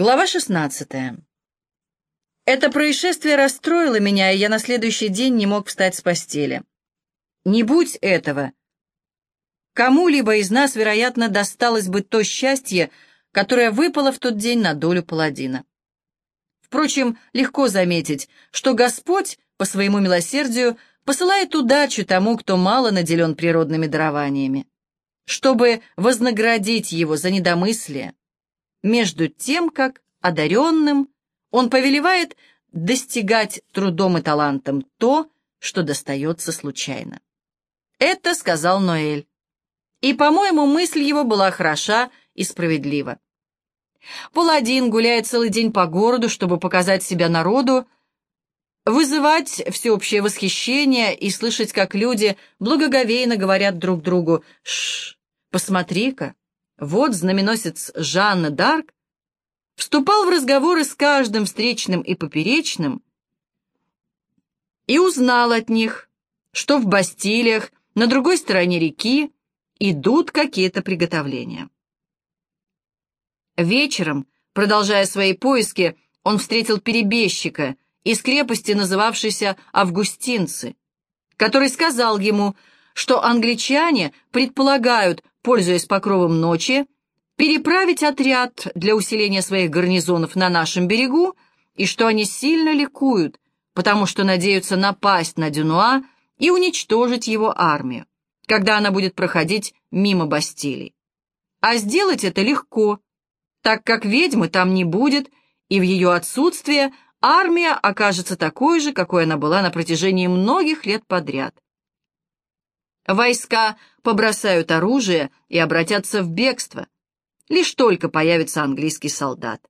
Глава 16. Это происшествие расстроило меня, и я на следующий день не мог встать с постели. Не будь этого, кому-либо из нас, вероятно, досталось бы то счастье, которое выпало в тот день на долю паладина. Впрочем, легко заметить, что Господь, по своему милосердию, посылает удачу тому, кто мало наделен природными дарованиями, чтобы вознаградить его за недомыслие, между тем, как одаренным он повелевает достигать трудом и талантом то, что достается случайно. Это сказал Ноэль. И, по-моему, мысль его была хороша и справедлива. Паладин гуляет целый день по городу, чтобы показать себя народу, вызывать всеобщее восхищение и слышать, как люди благоговейно говорят друг другу «Шш, посмотри-ка, вот знаменосец Жанна Дарк вступал в разговоры с каждым встречным и поперечным и узнал от них, что в Бастилиях на другой стороне реки идут какие-то приготовления. Вечером, продолжая свои поиски, он встретил перебежчика из крепости, называвшейся Августинцы, который сказал ему, что англичане предполагают пользуясь покровом ночи, переправить отряд для усиления своих гарнизонов на нашем берегу, и что они сильно ликуют, потому что надеются напасть на Дюнуа и уничтожить его армию, когда она будет проходить мимо Бастилии. А сделать это легко, так как ведьмы там не будет, и в ее отсутствие армия окажется такой же, какой она была на протяжении многих лет подряд. Войска побросают оружие и обратятся в бегство. Лишь только появится английский солдат.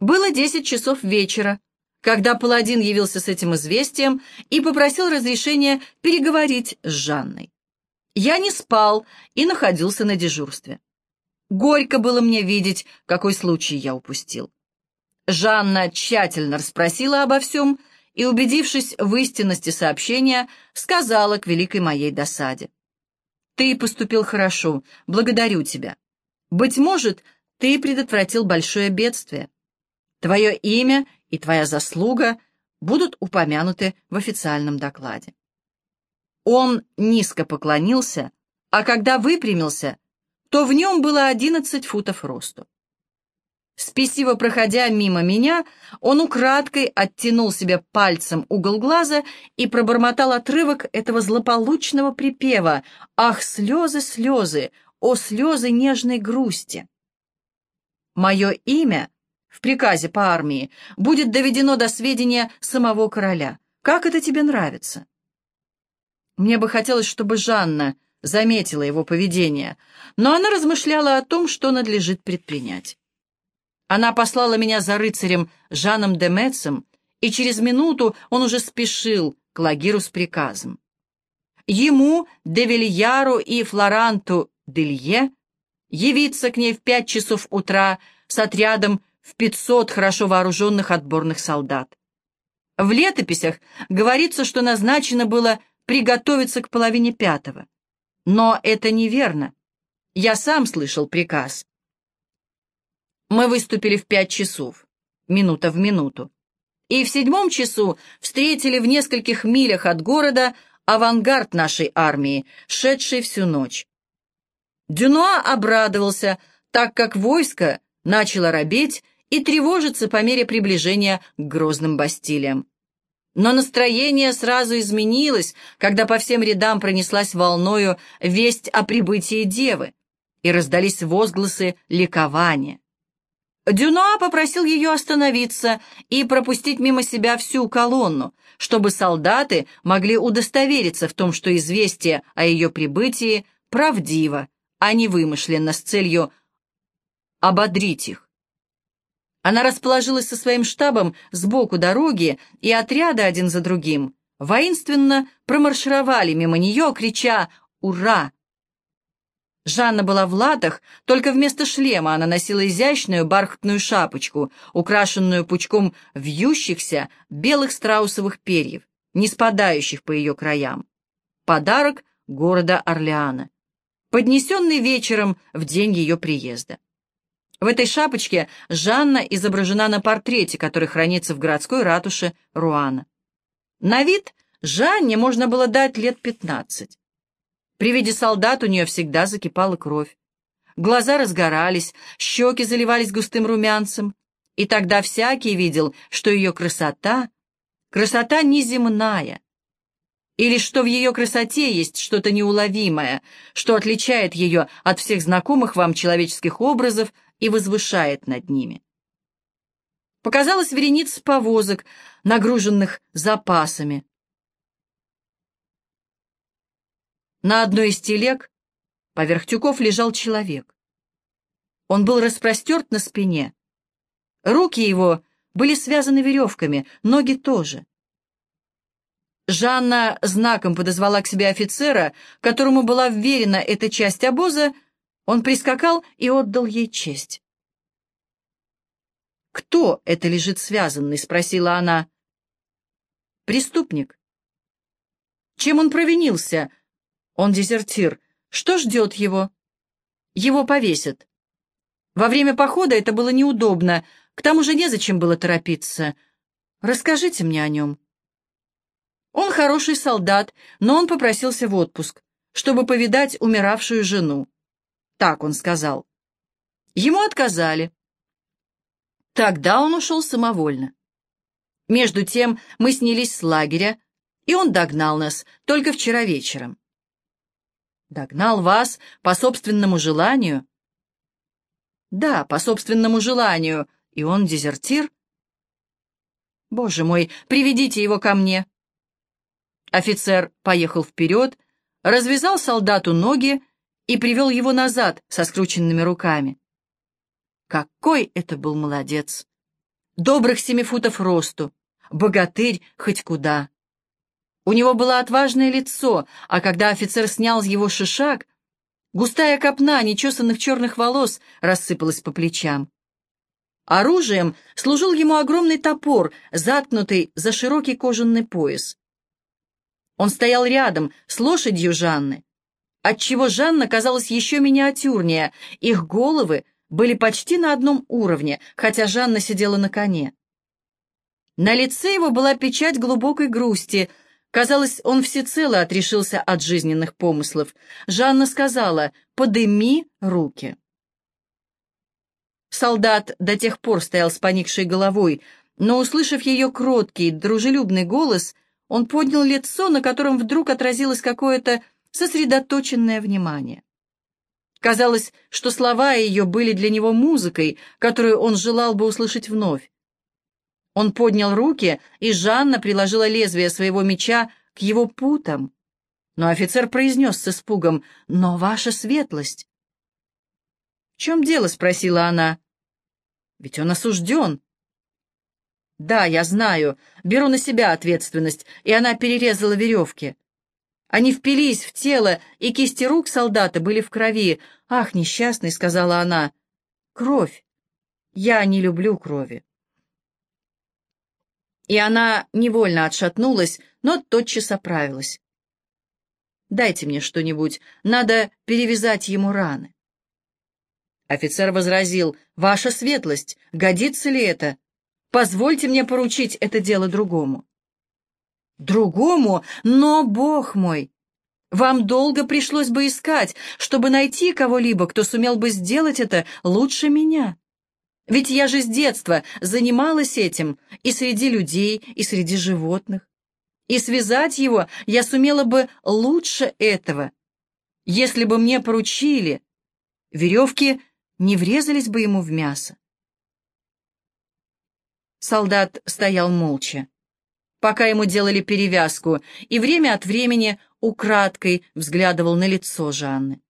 Было десять часов вечера, когда паладин явился с этим известием и попросил разрешения переговорить с Жанной. Я не спал и находился на дежурстве. Горько было мне видеть, какой случай я упустил. Жанна тщательно расспросила обо всем и, убедившись в истинности сообщения, сказала к великой моей досаде. «Ты поступил хорошо, благодарю тебя. Быть может, ты предотвратил большое бедствие. Твое имя и твоя заслуга будут упомянуты в официальном докладе». Он низко поклонился, а когда выпрямился, то в нем было одиннадцать футов росту. Спесиво проходя мимо меня, он украдкой оттянул себе пальцем угол глаза и пробормотал отрывок этого злополучного припева «Ах, слезы, слезы, о слезы нежной грусти!» Мое имя в приказе по армии будет доведено до сведения самого короля. Как это тебе нравится? Мне бы хотелось, чтобы Жанна заметила его поведение, но она размышляла о том, что надлежит предпринять. Она послала меня за рыцарем Жаном де Метцем, и через минуту он уже спешил к Лагиру с приказом. Ему, де Вильяру и Флоранту Делье явиться к ней в пять часов утра с отрядом в пятьсот хорошо вооруженных отборных солдат. В летописях говорится, что назначено было приготовиться к половине пятого. Но это неверно. Я сам слышал приказ. Мы выступили в пять часов, минута в минуту. И в седьмом часу встретили в нескольких милях от города авангард нашей армии, шедший всю ночь. Дюнуа обрадовался, так как войско начало робеть и тревожиться по мере приближения к грозным бастилиям. Но настроение сразу изменилось, когда по всем рядам пронеслась волною весть о прибытии девы, и раздались возгласы ликования. Дюноа попросил ее остановиться и пропустить мимо себя всю колонну, чтобы солдаты могли удостовериться в том, что известие о ее прибытии правдиво, а не вымышленно с целью ободрить их. Она расположилась со своим штабом сбоку дороги, и отряды один за другим воинственно промаршировали мимо нее, крича «Ура!» Жанна была в латах, только вместо шлема она носила изящную бархатную шапочку, украшенную пучком вьющихся белых страусовых перьев, не спадающих по ее краям. Подарок города Орлеана, поднесенный вечером в день ее приезда. В этой шапочке Жанна изображена на портрете, который хранится в городской ратуше Руана. На вид Жанне можно было дать лет пятнадцать. При виде солдат у нее всегда закипала кровь. Глаза разгорались, щеки заливались густым румянцем, и тогда всякий видел, что ее красота — красота неземная, или что в ее красоте есть что-то неуловимое, что отличает ее от всех знакомых вам человеческих образов и возвышает над ними. Показалась вереница повозок, нагруженных запасами. На одной из телег поверх тюков лежал человек. Он был распростерт на спине. Руки его были связаны веревками, ноги тоже. Жанна знаком подозвала к себе офицера, которому была вверена эта часть обоза, он прискакал и отдал ей честь. «Кто это лежит связанный?» — спросила она. «Преступник». «Чем он провинился?» «Он дезертир. Что ждет его?» «Его повесят». «Во время похода это было неудобно. К тому же незачем было торопиться. Расскажите мне о нем». Он хороший солдат, но он попросился в отпуск, чтобы повидать умиравшую жену. Так он сказал. Ему отказали. Тогда он ушел самовольно. Между тем мы снялись с лагеря, и он догнал нас только вчера вечером. Догнал вас по собственному желанию? Да, по собственному желанию, и он дезертир? Боже мой, приведите его ко мне. Офицер поехал вперед, развязал солдату ноги и привел его назад со скрученными руками. Какой это был молодец! Добрых семи футов росту, богатырь хоть куда. У него было отважное лицо, а когда офицер снял с его шишак, густая копна нечесанных черных волос рассыпалась по плечам. Оружием служил ему огромный топор, заткнутый за широкий кожаный пояс. Он стоял рядом с лошадью Жанны, отчего Жанна казалась еще миниатюрнее, их головы были почти на одном уровне, хотя Жанна сидела на коне. На лице его была печать глубокой грусти. Казалось, он всецело отрешился от жизненных помыслов. Жанна сказала «Подыми руки». Солдат до тех пор стоял с поникшей головой, но, услышав ее кроткий, дружелюбный голос, он поднял лицо, на котором вдруг отразилось какое-то сосредоточенное внимание. Казалось, что слова ее были для него музыкой, которую он желал бы услышать вновь. Он поднял руки, и Жанна приложила лезвие своего меча к его путам. Но офицер произнес с испугом, «Но ваша светлость!» «В чем дело?» — спросила она. «Ведь он осужден. «Да, я знаю. Беру на себя ответственность». И она перерезала веревки. Они впились в тело, и кисти рук солдата были в крови. «Ах, несчастный», — сказала она. «Кровь. Я не люблю крови». И она невольно отшатнулась, но тотчас оправилась. «Дайте мне что-нибудь. Надо перевязать ему раны». Офицер возразил, «Ваша светлость, годится ли это? Позвольте мне поручить это дело другому». «Другому? Но, Бог мой! Вам долго пришлось бы искать, чтобы найти кого-либо, кто сумел бы сделать это лучше меня. Ведь я же с детства занималась этим и среди людей, и среди животных. И связать его я сумела бы лучше этого, если бы мне поручили. Веревки не врезались бы ему в мясо. Солдат стоял молча, пока ему делали перевязку, и время от времени украдкой взглядывал на лицо Жанны.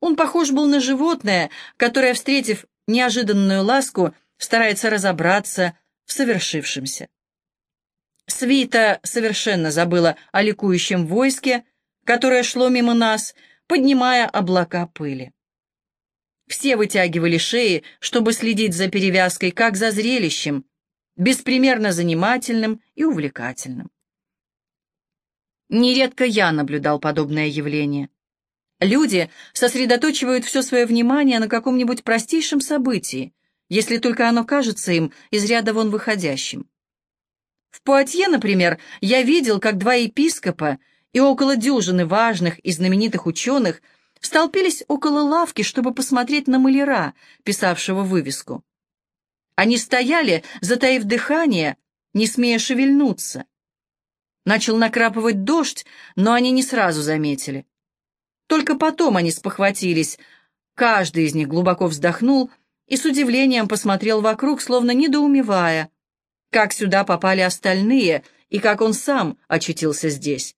Он похож был на животное, которое, встретив неожиданную ласку, старается разобраться в совершившемся. Свита совершенно забыла о ликующем войске, которое шло мимо нас, поднимая облака пыли. Все вытягивали шеи, чтобы следить за перевязкой, как за зрелищем, беспримерно занимательным и увлекательным. Нередко я наблюдал подобное явление. Люди сосредоточивают все свое внимание на каком-нибудь простейшем событии, если только оно кажется им из ряда вон выходящим. В Пуатье, например, я видел, как два епископа и около дюжины важных и знаменитых ученых столпились около лавки, чтобы посмотреть на маляра, писавшего вывеску. Они стояли, затаив дыхание, не смея шевельнуться. Начал накрапывать дождь, но они не сразу заметили. Только потом они спохватились. Каждый из них глубоко вздохнул и с удивлением посмотрел вокруг, словно недоумевая, как сюда попали остальные и как он сам очутился здесь.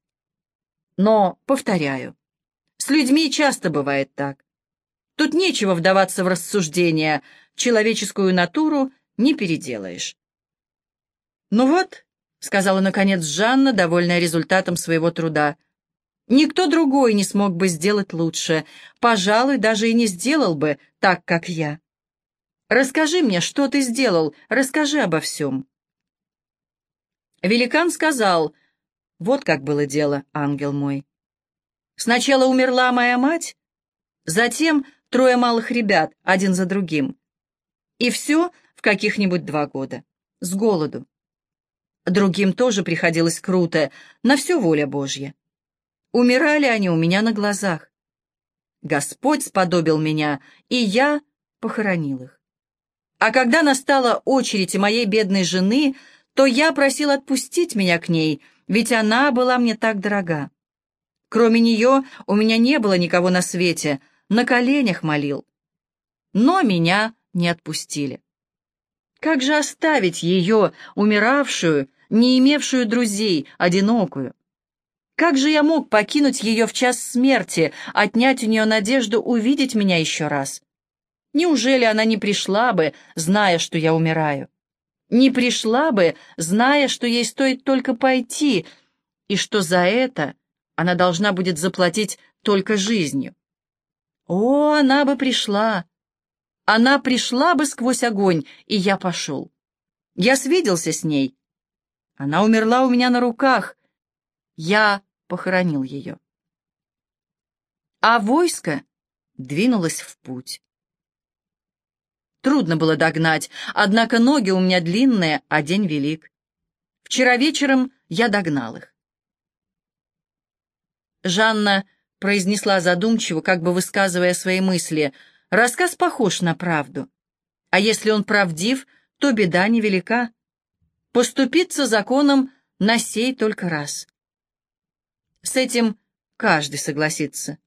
Но, повторяю, с людьми часто бывает так. Тут нечего вдаваться в рассуждения, человеческую натуру не переделаешь. «Ну вот», — сказала наконец Жанна, довольная результатом своего труда, Никто другой не смог бы сделать лучше, пожалуй, даже и не сделал бы так, как я. Расскажи мне, что ты сделал, расскажи обо всем. Великан сказал, вот как было дело, ангел мой. Сначала умерла моя мать, затем трое малых ребят, один за другим. И все в каких-нибудь два года, с голоду. Другим тоже приходилось круто, на все воля Божья. Умирали они у меня на глазах. Господь сподобил меня, и я похоронил их. А когда настала очередь моей бедной жены, то я просил отпустить меня к ней, ведь она была мне так дорога. Кроме нее у меня не было никого на свете, на коленях молил. Но меня не отпустили. Как же оставить ее, умиравшую, не имевшую друзей, одинокую? Как же я мог покинуть ее в час смерти, отнять у нее надежду увидеть меня еще раз? Неужели она не пришла бы, зная, что я умираю? Не пришла бы, зная, что ей стоит только пойти, и что за это она должна будет заплатить только жизнью? О, она бы пришла! Она пришла бы сквозь огонь, и я пошел. Я свиделся с ней. Она умерла у меня на руках. Я похоронил ее. А войско двинулось в путь. Трудно было догнать, однако ноги у меня длинные, а день велик. Вчера вечером я догнал их. Жанна произнесла задумчиво, как бы высказывая свои мысли. Рассказ похож на правду. А если он правдив, то беда невелика. Поступиться законом на сей только раз. С этим каждый согласится.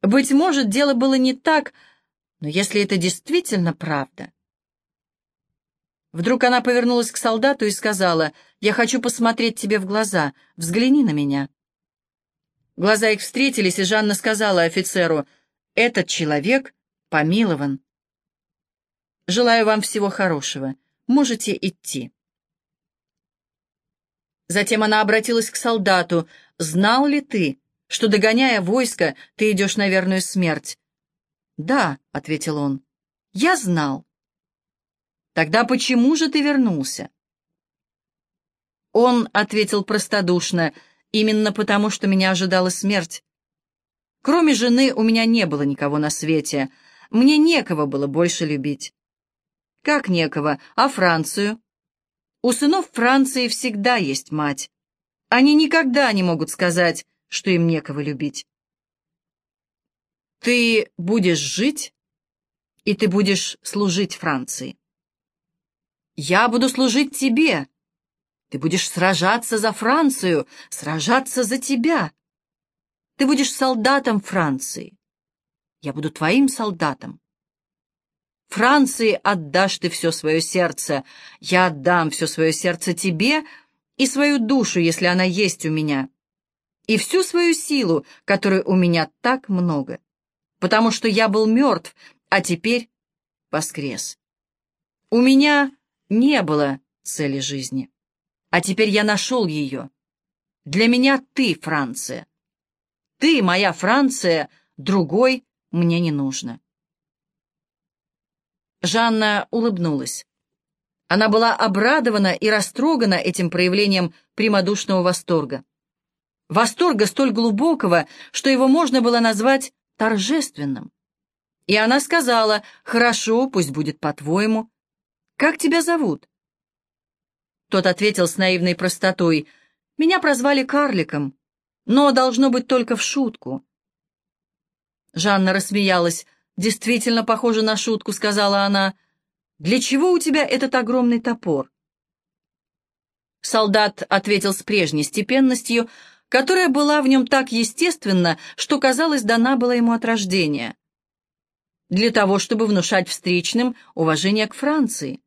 Быть может, дело было не так, но если это действительно правда... Вдруг она повернулась к солдату и сказала, «Я хочу посмотреть тебе в глаза. Взгляни на меня». Глаза их встретились, и Жанна сказала офицеру, «Этот человек помилован. Желаю вам всего хорошего. Можете идти». Затем она обратилась к солдату. «Знал ли ты, что, догоняя войско, ты идешь на верную смерть?» «Да», — ответил он, — «я знал». «Тогда почему же ты вернулся?» Он ответил простодушно, «Именно потому, что меня ожидала смерть. Кроме жены у меня не было никого на свете. Мне некого было больше любить». «Как некого? А Францию?» У сынов Франции всегда есть мать. Они никогда не могут сказать, что им некого любить. Ты будешь жить, и ты будешь служить Франции. Я буду служить тебе. Ты будешь сражаться за Францию, сражаться за тебя. Ты будешь солдатом Франции. Я буду твоим солдатом. Франции отдашь ты все свое сердце, я отдам все свое сердце тебе и свою душу, если она есть у меня, и всю свою силу, которой у меня так много, потому что я был мертв, а теперь воскрес. У меня не было цели жизни, а теперь я нашел ее. Для меня ты, Франция. Ты, моя Франция, другой мне не нужно. Жанна улыбнулась. Она была обрадована и растрогана этим проявлением прямодушного восторга. Восторга столь глубокого, что его можно было назвать торжественным. И она сказала, «Хорошо, пусть будет по-твоему. Как тебя зовут?» Тот ответил с наивной простотой, «Меня прозвали карликом, но должно быть только в шутку». Жанна рассмеялась. «Действительно похоже на шутку», — сказала она. «Для чего у тебя этот огромный топор?» Солдат ответил с прежней степенностью, которая была в нем так естественна, что, казалось, дана была ему от рождения для того, чтобы внушать встречным уважение к Франции.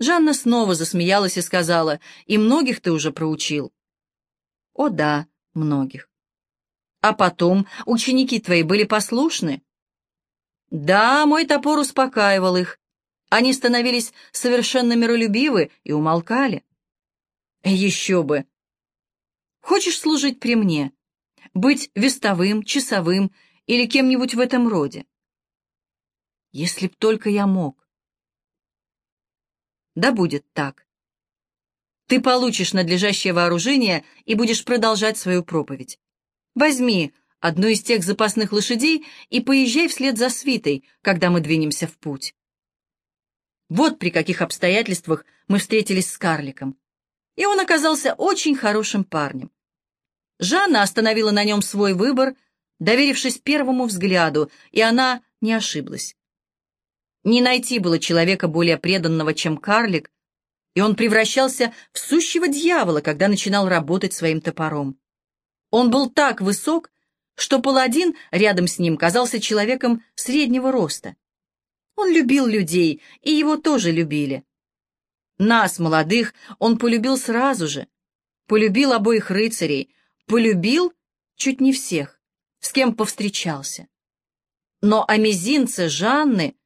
Жанна снова засмеялась и сказала, «И многих ты уже проучил?» «О да, многих». «А потом ученики твои были послушны?» «Да, мой топор успокаивал их. Они становились совершенно миролюбивы и умолкали». «Еще бы! Хочешь служить при мне? Быть вестовым, часовым или кем-нибудь в этом роде?» Если б только я мог. Да будет так. Ты получишь надлежащее вооружение и будешь продолжать свою проповедь. Возьми одну из тех запасных лошадей и поезжай вслед за свитой, когда мы двинемся в путь. Вот при каких обстоятельствах мы встретились с карликом. И он оказался очень хорошим парнем. Жанна остановила на нем свой выбор, доверившись первому взгляду, и она не ошиблась. Не найти было человека более преданного, чем карлик, и он превращался в сущего дьявола, когда начинал работать своим топором. Он был так высок, что паладин рядом с ним казался человеком среднего роста. Он любил людей, и его тоже любили. Нас, молодых, он полюбил сразу же, полюбил обоих рыцарей, полюбил чуть не всех, с кем повстречался. Но о мизинце Жанны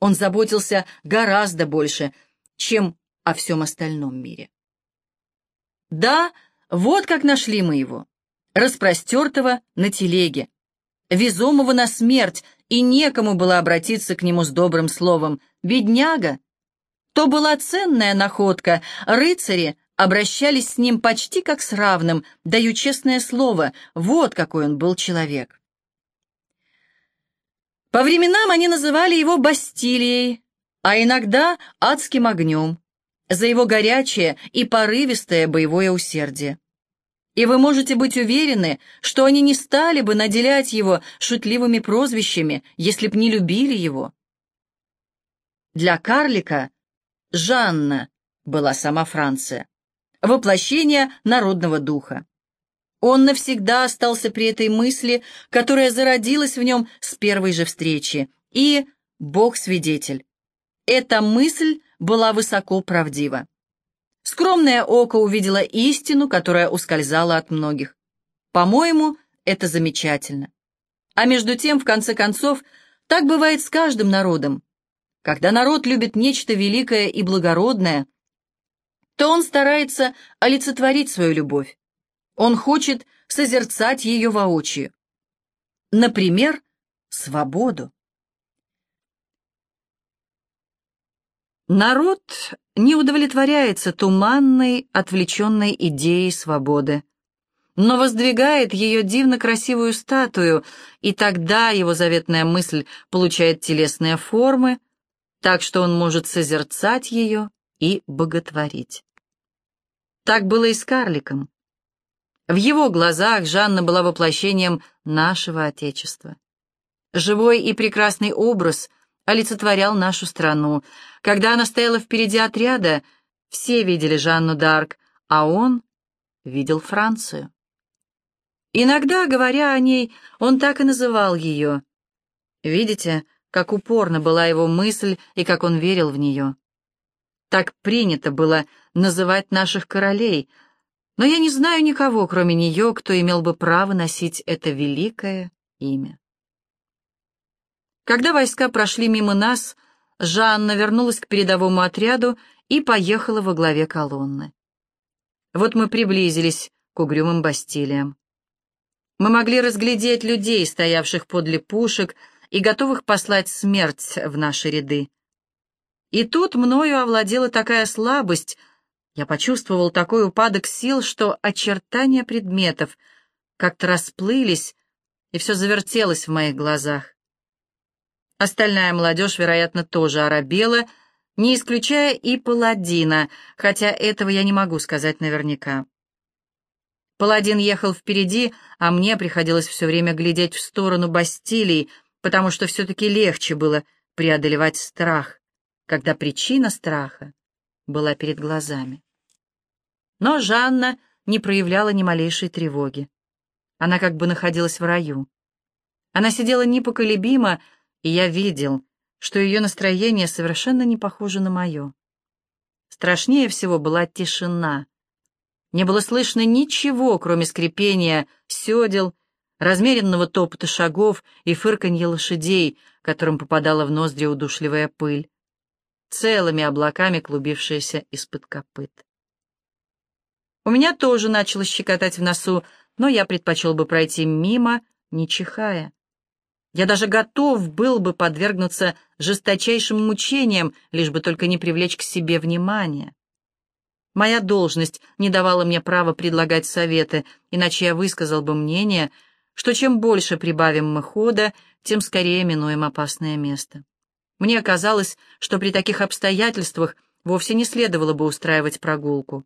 он заботился гораздо больше, чем о всем остальном мире. Да, вот как нашли мы его, распростертого на телеге, везомого на смерть, и некому было обратиться к нему с добрым словом. Бедняга! То была ценная находка, рыцари обращались с ним почти как с равным, даю честное слово, вот какой он был человек. По временам они называли его Бастилией, а иногда адским огнем, за его горячее и порывистое боевое усердие. И вы можете быть уверены, что они не стали бы наделять его шутливыми прозвищами, если б не любили его. Для карлика Жанна была сама Франция, воплощение народного духа. Он навсегда остался при этой мысли, которая зародилась в нем с первой же встречи. И, Бог свидетель, эта мысль была высоко правдива. Скромное око увидело истину, которая ускользала от многих. По-моему, это замечательно. А между тем, в конце концов, так бывает с каждым народом. Когда народ любит нечто великое и благородное, то он старается олицетворить свою любовь. Он хочет созерцать ее воочию. Например, свободу. Народ не удовлетворяется туманной, отвлеченной идеей свободы, но воздвигает ее дивно красивую статую, и тогда его заветная мысль получает телесные формы, так что он может созерцать ее и боготворить. Так было и с карликом. В его глазах Жанна была воплощением нашего Отечества. Живой и прекрасный образ олицетворял нашу страну. Когда она стояла впереди отряда, все видели Жанну Д'Арк, а он видел Францию. Иногда, говоря о ней, он так и называл ее. Видите, как упорно была его мысль и как он верил в нее. Так принято было называть наших королей — но я не знаю никого, кроме нее, кто имел бы право носить это великое имя. Когда войска прошли мимо нас, Жанна вернулась к передовому отряду и поехала во главе колонны. Вот мы приблизились к угрюмым бастилиям. Мы могли разглядеть людей, стоявших подле пушек и готовых послать смерть в наши ряды. И тут мною овладела такая слабость — я почувствовал такой упадок сил, что очертания предметов как-то расплылись, и все завертелось в моих глазах. Остальная молодежь, вероятно, тоже оробела, не исключая и паладина, хотя этого я не могу сказать наверняка. Паладин ехал впереди, а мне приходилось все время глядеть в сторону Бастилии, потому что все-таки легче было преодолевать страх, когда причина страха была перед глазами. Но Жанна не проявляла ни малейшей тревоги. Она как бы находилась в раю. Она сидела непоколебимо, и я видел, что ее настроение совершенно не похоже на мое. Страшнее всего была тишина. Не было слышно ничего, кроме скрипения седел, размеренного топота шагов и фырканья лошадей, которым попадала в ноздри удушливая пыль, целыми облаками клубившаяся из-под копыт. У меня тоже начало щекотать в носу, но я предпочел бы пройти мимо, не чихая. Я даже готов был бы подвергнуться жесточайшим мучениям, лишь бы только не привлечь к себе внимания. Моя должность не давала мне права предлагать советы, иначе я высказал бы мнение, что чем больше прибавим мы хода, тем скорее минуем опасное место. Мне казалось, что при таких обстоятельствах вовсе не следовало бы устраивать прогулку.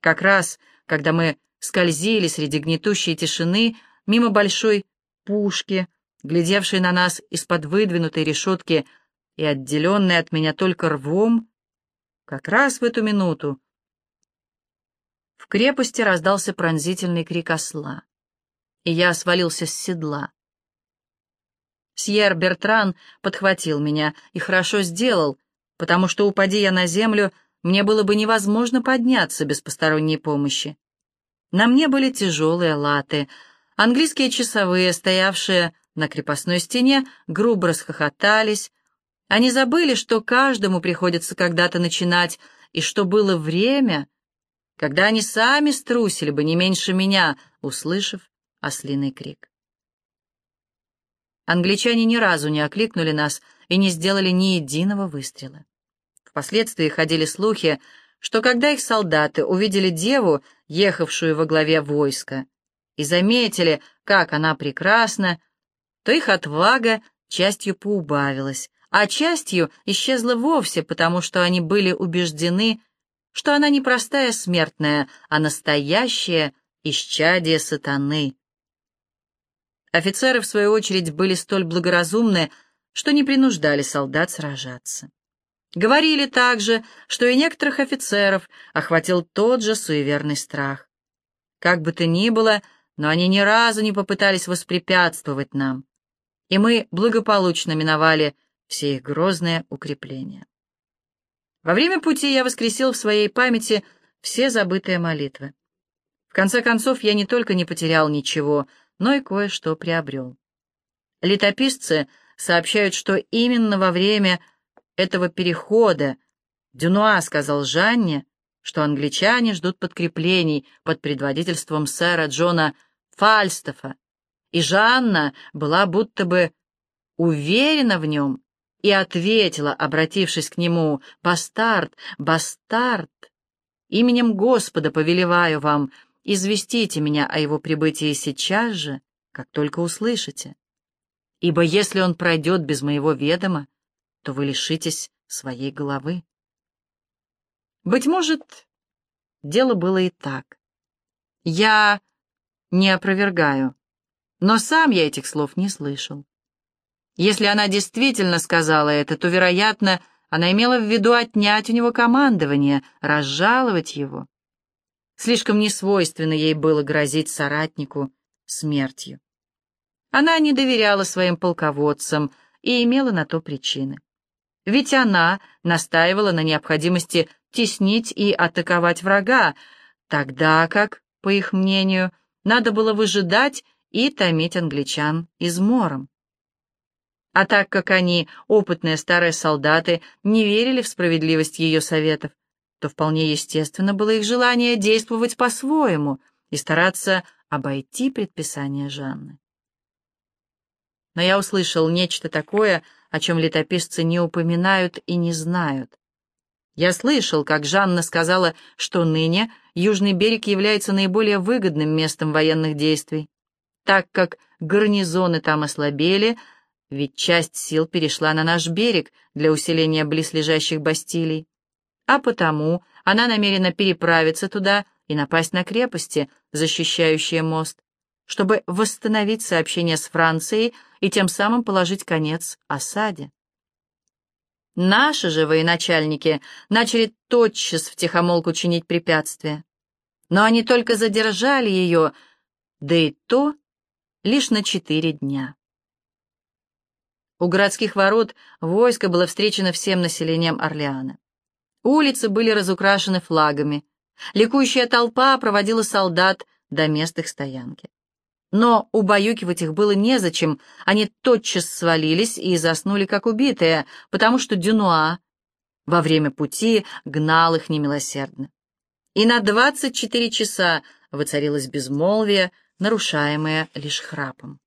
Как раз, когда мы скользили среди гнетущей тишины мимо большой пушки, глядевшей на нас из-под выдвинутой решетки и отделенной от меня только рвом, как раз в эту минуту в крепости раздался пронзительный крик осла, и я свалился с седла. Сьер Бертран подхватил меня и хорошо сделал, потому что, упади я на землю, мне было бы невозможно подняться без посторонней помощи. На мне были тяжелые латы. Английские часовые, стоявшие на крепостной стене, грубо расхохотались. Они забыли, что каждому приходится когда-то начинать, и что было время, когда они сами струсили бы не меньше меня, услышав ослиный крик. Англичане ни разу не окликнули нас и не сделали ни единого выстрела. Впоследствии ходили слухи, что когда их солдаты увидели деву, ехавшую во главе войска, и заметили, как она прекрасна, то их отвага частью поубавилась, а частью исчезла вовсе, потому что они были убеждены, что она не простая смертная, а настоящее исчадие сатаны. Офицеры, в свою очередь, были столь благоразумны, что не принуждали солдат сражаться. Говорили также, что и некоторых офицеров охватил тот же суеверный страх. Как бы то ни было, но они ни разу не попытались воспрепятствовать нам, и мы благополучно миновали все их грозные укрепления. Во время пути я воскресил в своей памяти все забытые молитвы. В конце концов, я не только не потерял ничего, но и кое-что приобрел. Летописцы сообщают, что именно во время этого перехода Дюнуа сказал Жанне, что англичане ждут подкреплений под предводительством сэра Джона Фальстафа, и Жанна была будто бы уверена в нем и ответила, обратившись к нему, «Бастард, бастард, именем Господа повелеваю вам, известите меня о его прибытии сейчас же, как только услышите. Ибо если он пройдет без моего ведома, то вы лишитесь своей головы. Быть может, дело было и так. Я не опровергаю, но сам я этих слов не слышал. Если она действительно сказала это, то, вероятно, она имела в виду отнять у него командование, разжаловать его. Слишком несвойственно ей было грозить соратнику смертью. Она не доверяла своим полководцам и имела на то причины. Ведь она настаивала на необходимости теснить и атаковать врага, тогда как, по их мнению, надо было выжидать и томить англичан измором. А так как они, опытные старые солдаты, не верили в справедливость ее советов, то вполне естественно было их желание действовать по-своему и стараться обойти предписание Жанны. Но я услышал нечто такое, о чем летописцы не упоминают и не знают. Я слышал, как Жанна сказала, что ныне Южный берег является наиболее выгодным местом военных действий. Так как гарнизоны там ослабели, ведь часть сил перешла на наш берег для усиления близлежащих бастилий, а потому она намерена переправиться туда и напасть на крепости, защищающие мост, чтобы восстановить сообщение с Францией и тем самым положить конец осаде. Наши же военачальники начали тотчас втихомолку чинить препятствия. Но они только задержали ее, да и то лишь на четыре дня. У городских ворот войско было встречено всем населением Орлеана. Улицы были разукрашены флагами. Ликующая толпа проводила солдат до мест их стоянки. Но убаюкивать их было незачем, они тотчас свалились и заснули как убитые, потому что Дюнуа во время пути гнал их немилосердно. И на двадцать четыре часа воцарилось безмолвие, нарушаемое лишь храпом.